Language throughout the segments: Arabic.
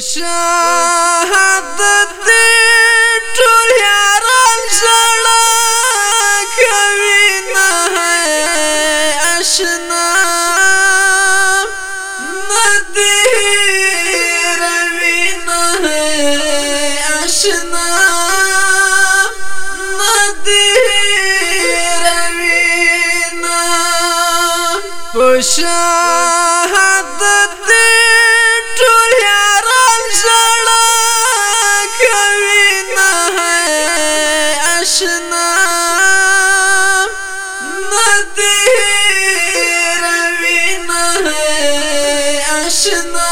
شهادت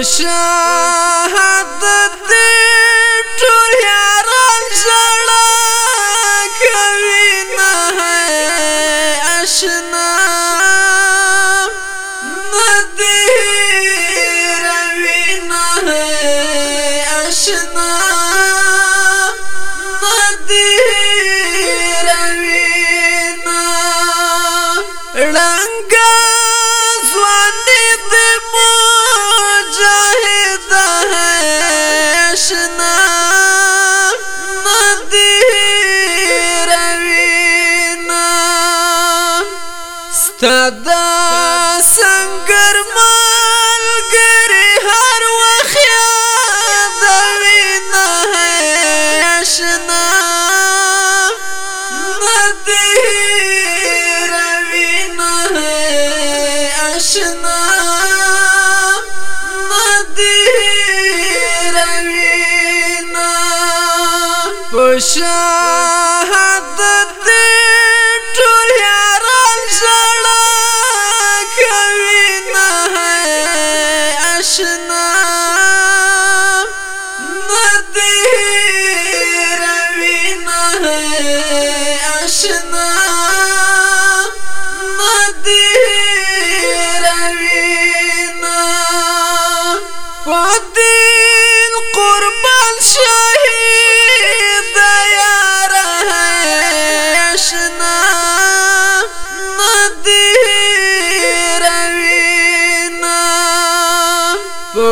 پشهادت ټول یاران ژړا کوي نه آشنا آشنا ندی رنگا زوانی ستادا سنگر مالگری هر وخیا آشنا ندی روینا آشنا ندی روینا پشهادت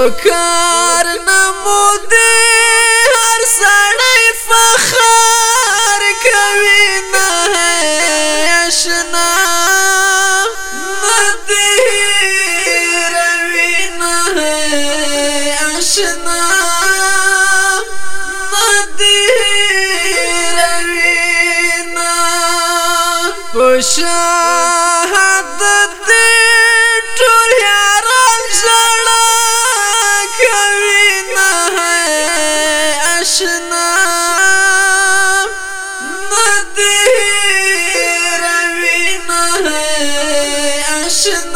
پکار نمودی هر سړی فخر کوي آشنا. روینا آشنا. ندی روینا پشهادت ټول آشنا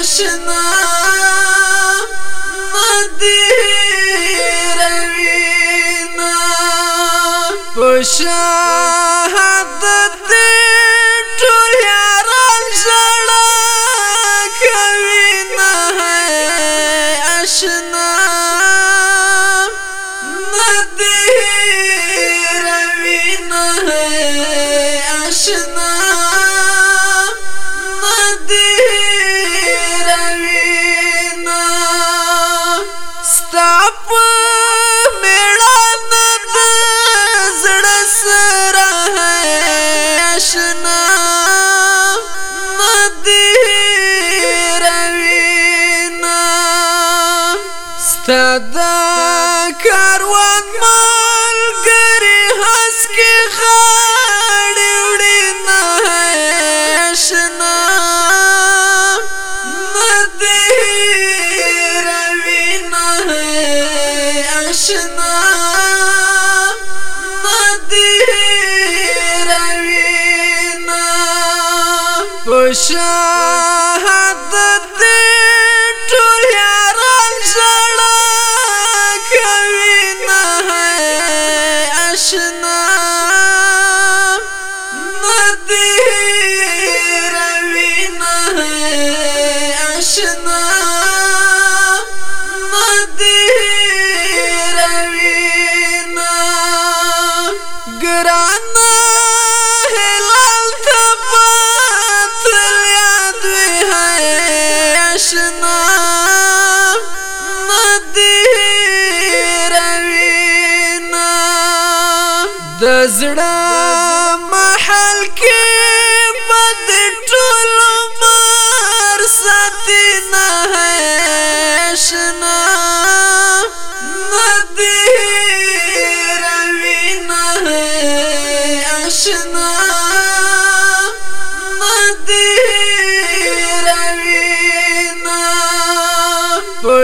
آشنا ندی should شهادت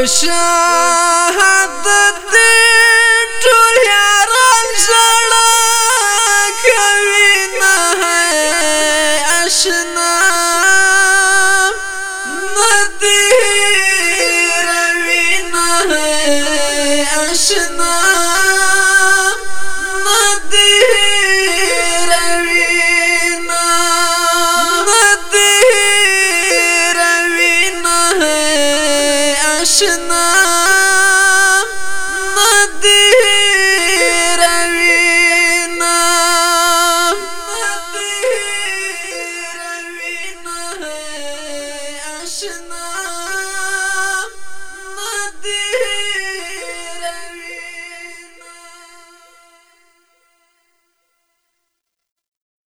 شهادت دې ټول یاران ژړا کوي نه آشنا. Russian